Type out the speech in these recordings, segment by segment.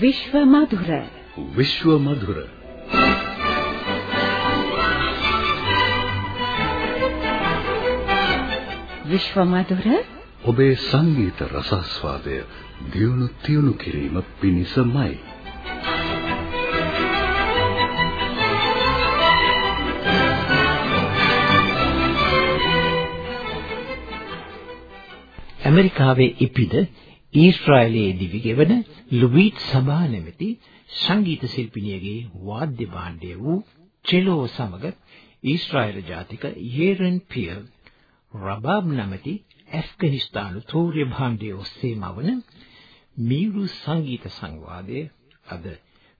विश्व मधुर विश्व मधुर विश्व मधुर ඔබේ සංගීත රසස්වාදය දියුණු තියුණු කිරීම පිණිසමයි. ඇමරිකාවේ ඉපිද ඊශ්‍රායලයේ දිවිගෙවන ලුබීට් සබා නැමැති සංගීත ශිල්පිනියගේ වාද්‍ය භාණ්ඩය වූ චෙලෝ සමග ඊශ්‍රායල ජාතික යේරන් පියර් රබාබ් නැමැති ඇෆ්ගනිස්තානු තෝර්ය භාණ්ඩය ඔස්සේ මවන මීරු සංගීත සංවාදයේ අද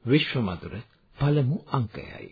විශ්ව මధుර පළමු අංකයයි.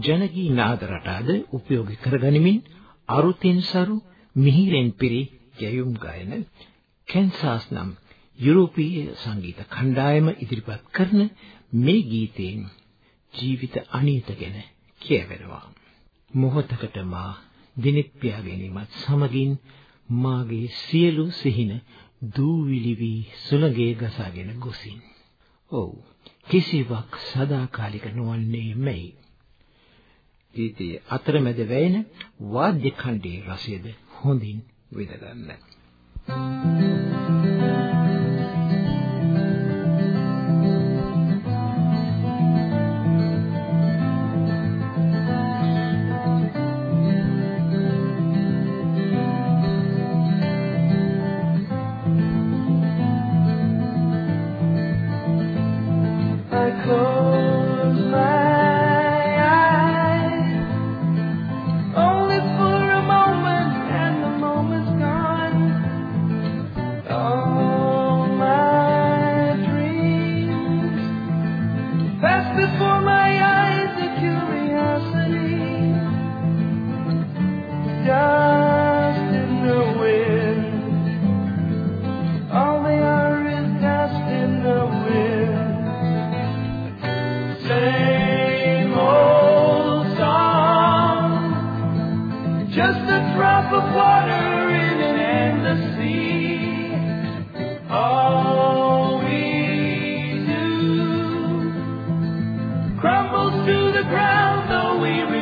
ජනගී නාද රටාද උපයෝගී කරගනිමින් අරුතින් සරු මිහිරෙන් පිරි ගැයුම් ගායන කැන්සාස් නම් යුරෝපීය සංගීත කණ්ඩායම ඉදිරිපත් කරන මේ ගීතයෙන් ජීවිත අනීත ගැන කියවෙනවා. මොහොතකට මා දිනෙත් පියා ගැනීමත් සමගින් මාගේ සියලු සිහින දූවිලි වී සුළඟේ ගසාගෙන ගොසින්. ඔව් කිසිවක් සදාකාලික නොවන්නේ මෙයි. ගීතයේ අතරමැද වැයෙන වාද්‍ය ඛණ්ඩයේ රසයද හොඳින් විඳගන්න. Thank you. ground, though we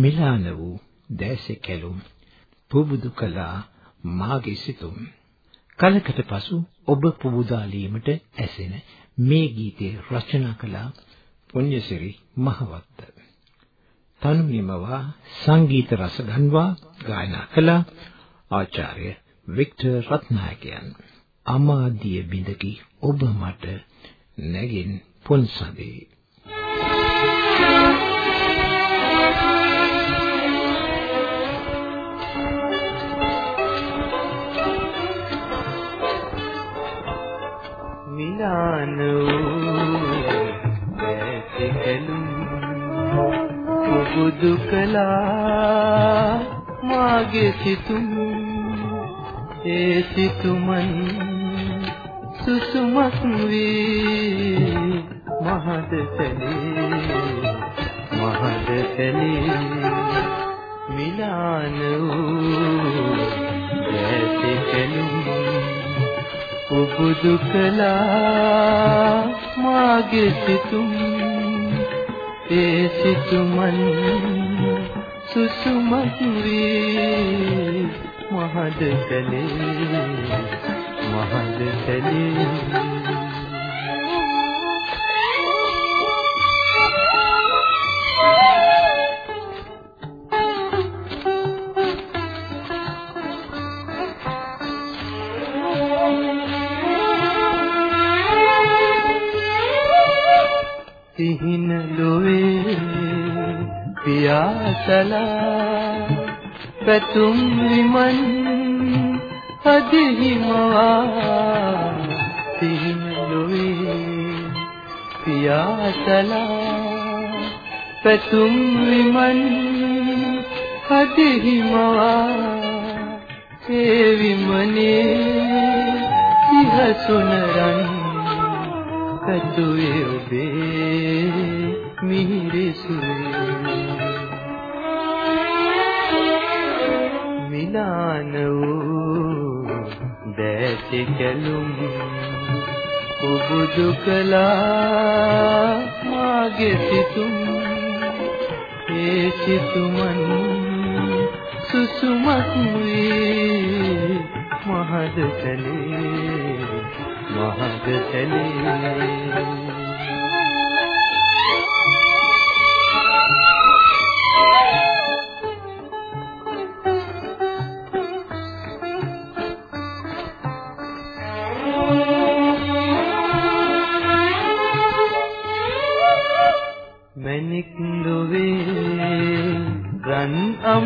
මිලාන වූ දැසේ කැලුම් පුබුදු කළා මාගේ සිතුම්. කලකට පසු ඔබ පුබුදාලීමට ඇසෙන මේ ගීතය රචනා කළ පුණ්‍යසිරි මහවත්ත. තනුනිමවා සංගීත රස ගන්වා ගායනා කළ ආචාර්ය වික්ටර් රත්නායකයන්. අමාදිය බිඳකි ඔබ මට නැගින් පොන්සදේ විලාන දැසිකලුම් පුබුදු කලා මාගේ සිතුම්. ඒ සිතුමන් සුසුමක් වී මහද කලේ මහද කලේ මිලාන වූ දැසේ කැලුම් උබුදු කළා මාගේ සිතුම් ඒ සිතුමන් සුසුමක් වී මහද කලේ පියාසලා පැතුම් විමන් අධිහිමවා සිහින ලොවේ පියාසලා පැතුම් විමන් අධිහිමවා ඒ විමනේ සිහසුන රන් කටුවේ ඔබේ මිහිරිසුවේ දැසි කැලුම් උබුදු කළා මාගේ සිතුම්. ඒ සිතුමන් සුසුමක් වී මහද කලේ මහගතලේ මැණික්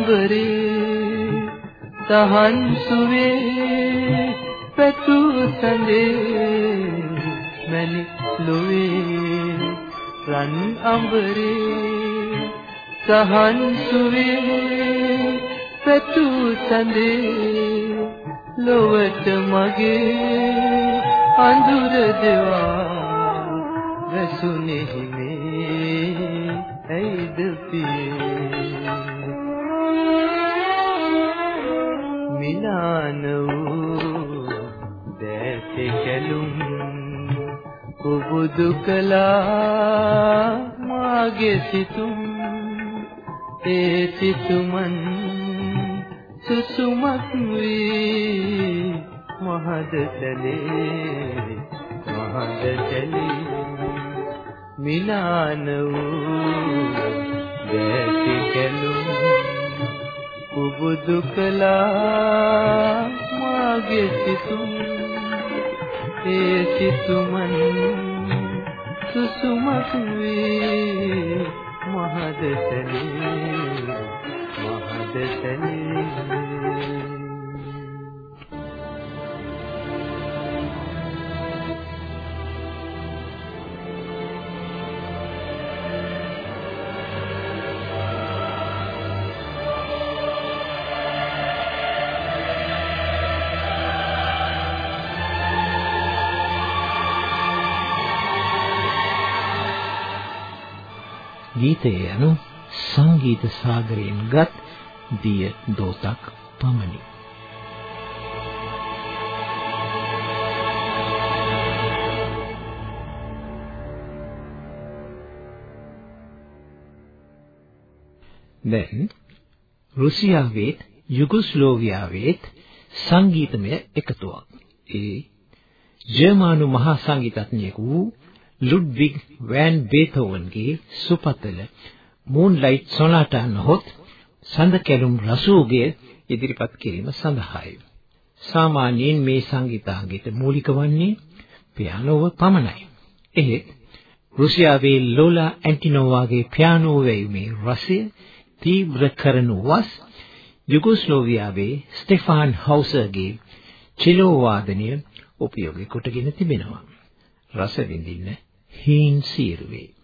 අඹරේ තහන් සුවේ පැතු සඳේ මැණික් ලොවේ රන් අඹරේ සහන් සුවේ පැතු සඳේ ලොවට මගේ අඳුර දෙවා වැසුනේ මේ ඇයිද පියේ මිලාන වූ දැසේ කැලුම් කුබුදු කළා මාගේ සිතුම් ඒ සිතුමන් සුසුමක් වී මහද තලේ මහද තලේ මිලාන වූ දැසේ කැලුම් කුබුදු කළා. මාගේ සිතුම් ඒ සිතුමන් සුසුමක් වේ. මහදතනේ මහදතනේ ගීතය යනු සංගීත සාගරයෙන් ගත් දිය දෝතක් පමණි. දැන් රුසියාවේත් යුගොස්ලෝවියාවේත් සංගීතමය එකතුවක්. ඒ ජර්මානු මහා සංගීතඥයෙකු වූ ලුඩ්විග් වෑන් බේතෝවන්ගේ සුපතල මූන්ලයිට් සොනාටා නොහොත් සඳ කැලුම් රසූගේ ඉදිරිපත් කිරීම සඳහායි. සාමාන්‍යයෙන් මේ සංගීතාංගයට මූලික වන්නේ පියානෝව පමණයි. එහෙත් රුසියාවේ ලෝලා ඇන්ටිනෝවාගේ පියානෝ වැයුමේ රසය තීව්‍ර කරනු වස් යුගොස්ලෝවියාවේ ස්ටෙෆාන් හවුසර්ගේ චෙලෝ වාදනය උපයෝගී කොටගෙන තිබෙනවා. රස විඳින්න හීන් සීරුවේ.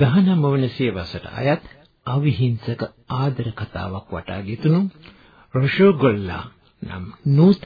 19 වන සියවසට අයත් අවිහිංසක ආදර කතාවක් වටා ගෙතුණු. රොෂෝගොල්ලා නම් නූත්